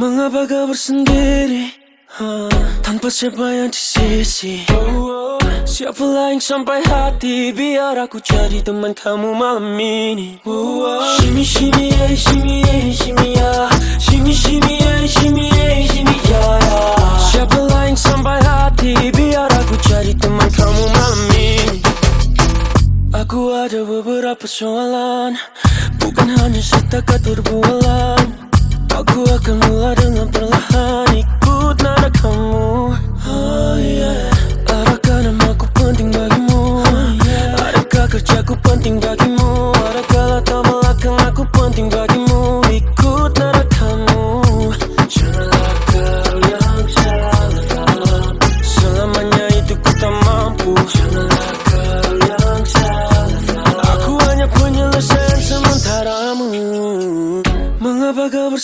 Mengapa kau bersendiri? Huh, Tanpa siapa yang di sisi. Oh, oh. Siapa lain sampai hati? Biar aku jadi teman kamu malam ini. Oh. Shimmy, shimmy, yeah, shimmy, yeah, shimmy, yeah. Shimmy, shimmy, yeah, shimmy, yeah, shimmy, yeah. Siapa lain sampai hati? Biar aku jadi teman kamu malam ini. Aku ada beberapa soalan. Bukan hanya setakat berbualan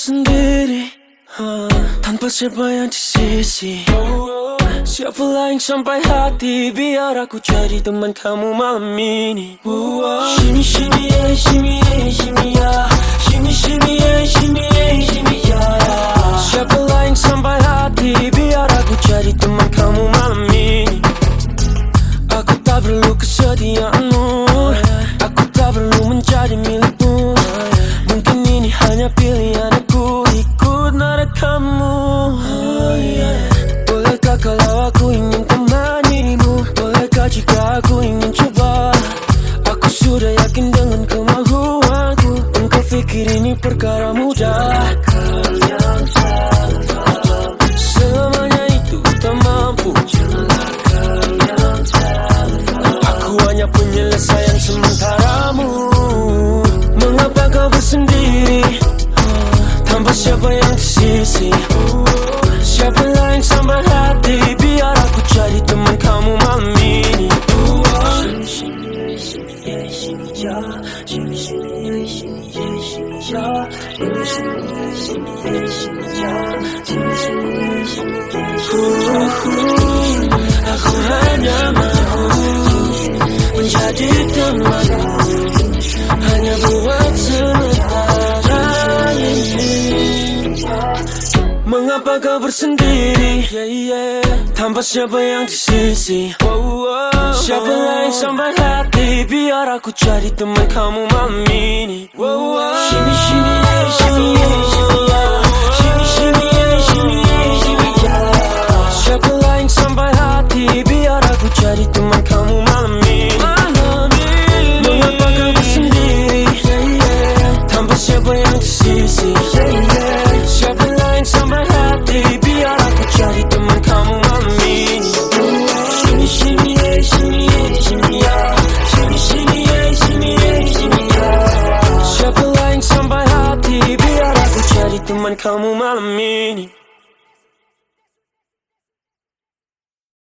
Bersendiri Huh, Tanpa siapa yang di sisi Siapa lain sampai hati Biar aku jadi teman kamu malam ini Shimmy, shimmy, yeah, shimmy, yeah, shimmy, yeah. Shimmy, shimmy, yeah, shimmy, yeah, shimmy, yeah. Siapa lain sampai hati Biar aku jadi teman kamu malam ini Aku tak perlu kesetiaanmu Aku tak perlu menjadi milikmu Mungkin ini hanya pilihan pikir ini perkara mudah Selamanya itu tak mampu Aku hanya penyelesaian sementaramu Mengapa kau bersendiri Tanpa siapa yang di sisi Siapa lain sampai hati Biar aku jadi teman kamu malam ini Shimmy, shimmy, yeah, shimmy, yeah, shimmy, shimmy, yeah, shimmy, yeah, Aku hanya mau menjadi temanmu Hanya buat sementara ini Mengapa kau bersendiri. Tanpa siapa yang di sisi. Siapa lain sampai hati? Biar aku jadi teman kamu malam ini shimmy, Jadi teman kamu malam ini